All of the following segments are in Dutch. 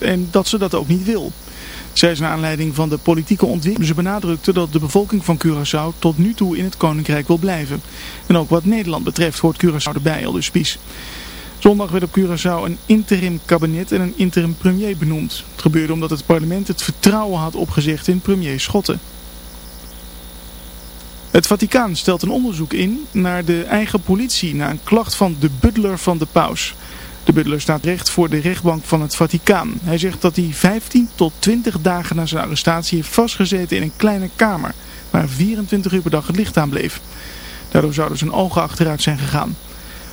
en dat ze dat ook niet wil. Zij is naar aanleiding van de politieke ontwikkeling. Ze benadrukte dat de bevolking van Curaçao tot nu toe in het Koninkrijk wil blijven. En ook wat Nederland betreft hoort Curaçao erbij, al dus Spies. Zondag werd op Curaçao een interim kabinet en een interim premier benoemd. Het gebeurde omdat het parlement het vertrouwen had opgezegd in premier Schotten. Het Vaticaan stelt een onderzoek in naar de eigen politie na een klacht van de butler van de paus. De butler staat recht voor de rechtbank van het Vaticaan. Hij zegt dat hij 15 tot 20 dagen na zijn arrestatie heeft vastgezeten in een kleine kamer, waar 24 uur per dag het licht aan bleef. Daardoor zouden zijn ogen achteruit zijn gegaan.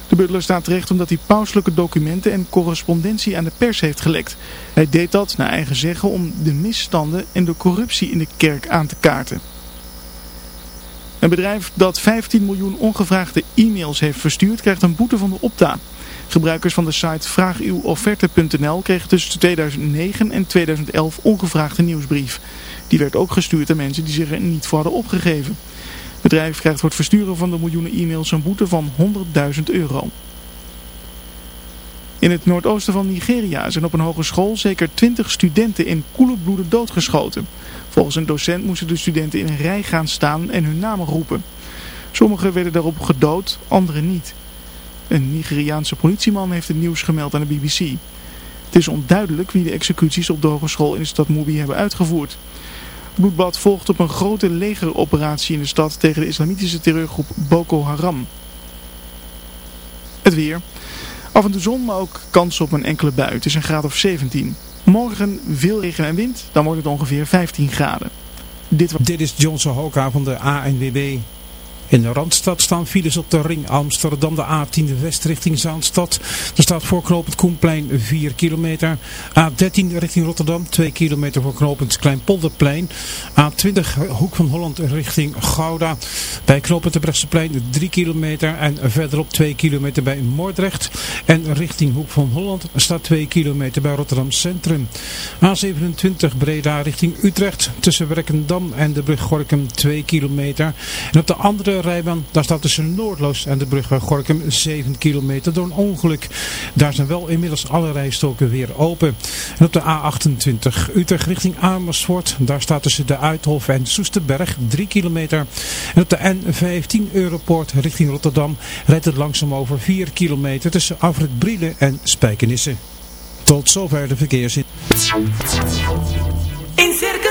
De butler staat terecht omdat hij pauselijke documenten en correspondentie aan de pers heeft gelekt. Hij deed dat, naar eigen zeggen, om de misstanden en de corruptie in de kerk aan te kaarten. Een bedrijf dat 15 miljoen ongevraagde e-mails heeft verstuurd krijgt een boete van de opta. Gebruikers van de site vraaguwofferte.nl kregen tussen 2009 en 2011 ongevraagde nieuwsbrief. Die werd ook gestuurd aan mensen die zich er niet voor hadden opgegeven. Het bedrijf krijgt voor het versturen van de miljoenen e-mails een boete van 100.000 euro. In het noordoosten van Nigeria zijn op een hogeschool zeker 20 studenten in koele bloeden doodgeschoten. Volgens een docent moesten de studenten in een rij gaan staan en hun namen roepen. Sommigen werden daarop gedood, anderen niet. Een Nigeriaanse politieman heeft het nieuws gemeld aan de BBC. Het is onduidelijk wie de executies op de hogeschool in de stad Mubi hebben uitgevoerd. Het volgt op een grote legeroperatie in de stad tegen de islamitische terreurgroep Boko Haram. Het weer. Af en toe zon, maar ook kans op een enkele bui. Het is een graad of 17. Morgen veel regen en wind, dan wordt het ongeveer 15 graden. Dit, Dit is Johnson Hoka van de ANWB. In de Randstad staan files op de ring Amsterdam, de A10 west richting Zaanstad. Er staat voor knooppunt Koenplein 4 kilometer. A13 richting Rotterdam, 2 kilometer voor Kleinpolderplein. A20 hoek van Holland richting Gouda. Bij knooppunt de Brechtseplein 3 kilometer en verderop 2 kilometer bij Moordrecht. En richting hoek van Holland staat 2 kilometer bij Rotterdam Centrum. A27 Breda richting Utrecht tussen Werkendam en de brug Gorkum 2 kilometer. En op de andere rijbaan. Daar staat tussen Noordloos en de brug Gorkum 7 kilometer door een ongeluk. Daar zijn wel inmiddels alle rijstoken weer open. En op de A28 Utrecht richting Amersfoort. Daar staat tussen de Uithof en Soesterberg 3 kilometer. En op de N15 Europoort richting Rotterdam rijdt het langzaam over 4 kilometer tussen Afrit Brielen en Spijkenisse. Tot zover de verkeersin. In Circus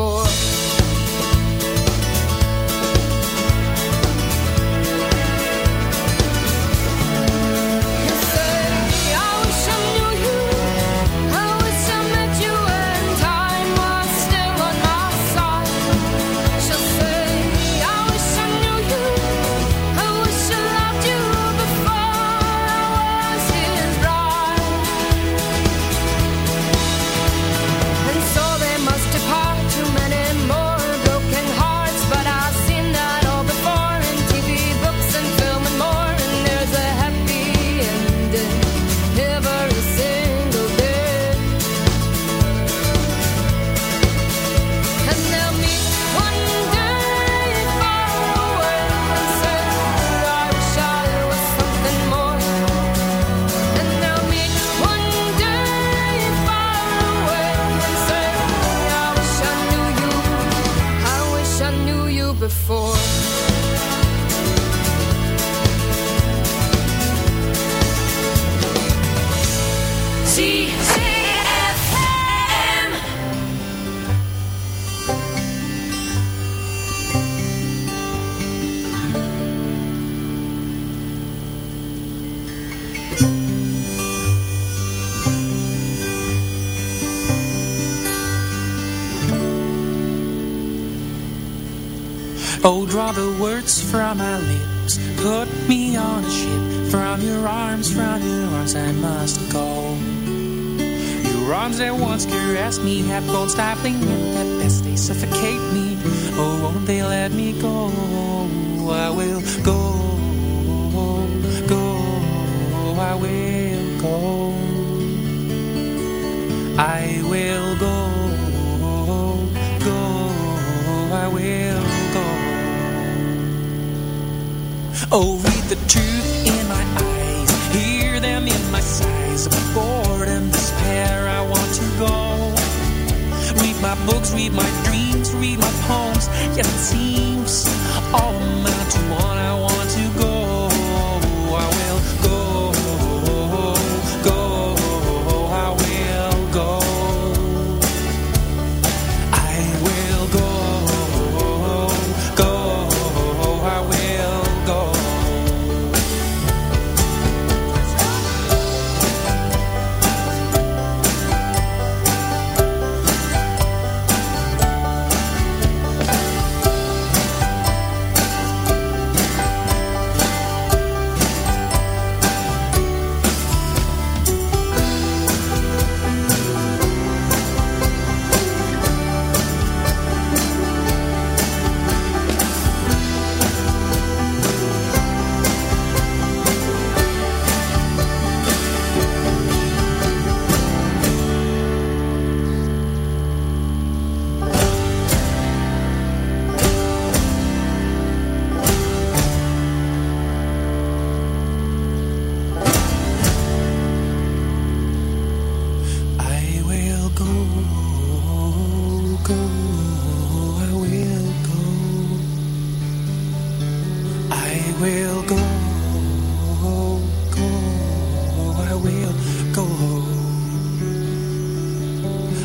for gone stifling at best. They suffocate me. Oh, won't they let me go? I will go, go, I will go. I will go, go, I will go. Oh, books, read my dreams, read my poems. Yet it seems all amount to one. I want to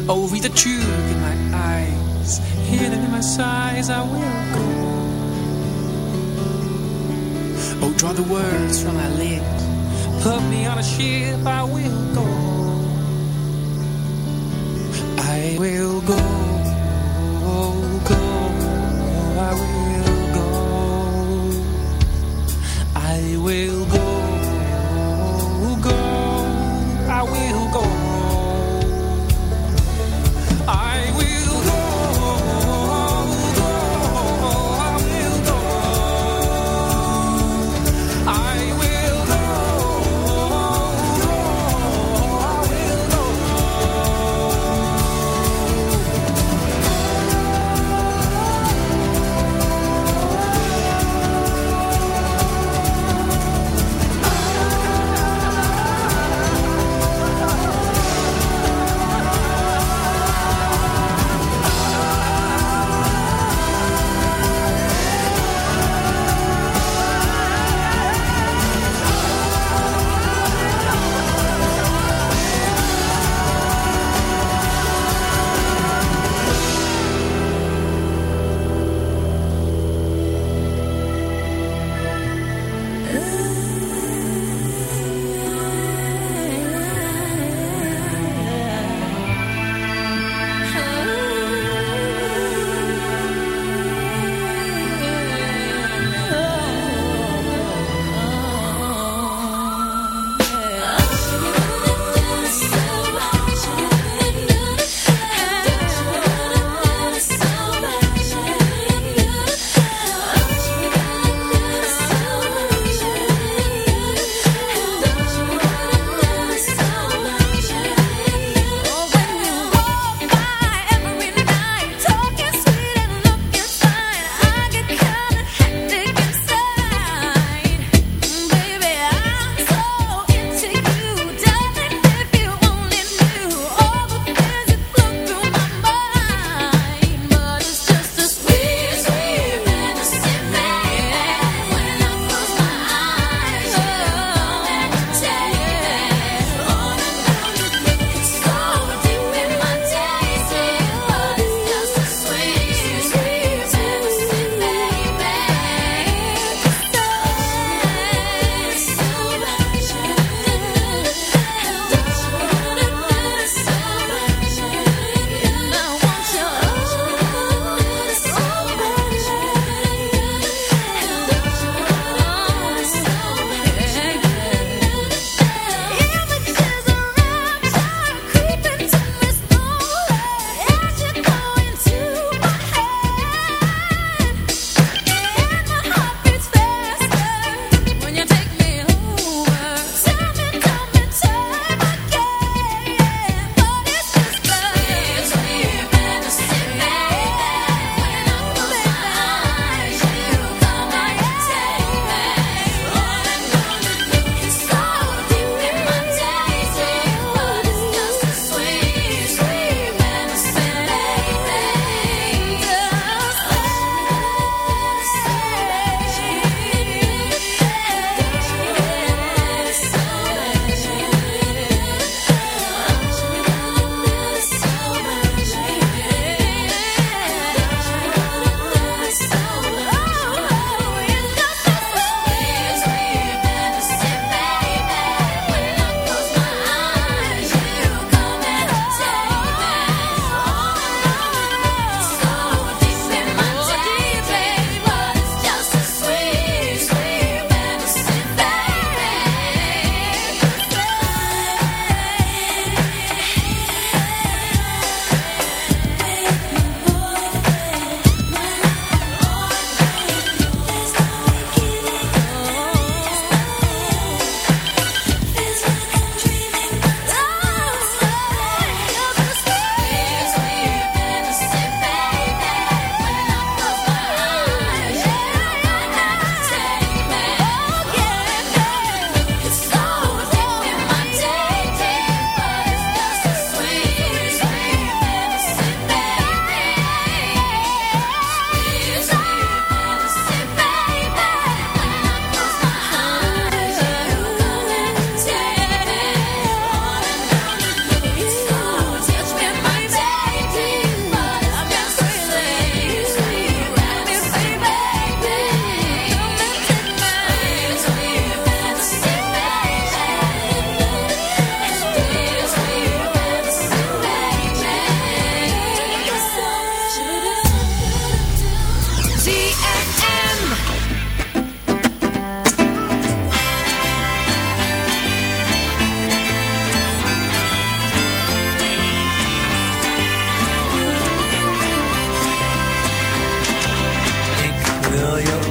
Oh, read the truth in my eyes, hear them in my sighs, I will go. Oh, draw the words from my lips, put me on a ship, I will go. I will go,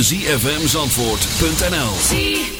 www.zfmzandvoort.nl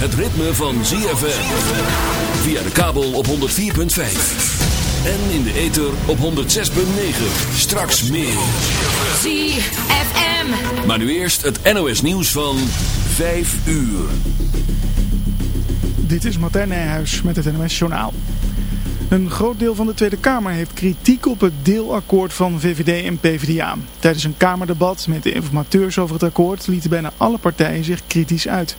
het ritme van ZFM. Via de kabel op 104.5. En in de ether op 106.9. Straks meer. ZFM. Maar nu eerst het NOS nieuws van 5 uur. Dit is Martijn Nijhuis met het NOS Journaal. Een groot deel van de Tweede Kamer heeft kritiek op het deelakkoord van VVD en PvdA. Tijdens een Kamerdebat met de informateurs over het akkoord lieten bijna alle partijen zich kritisch uit.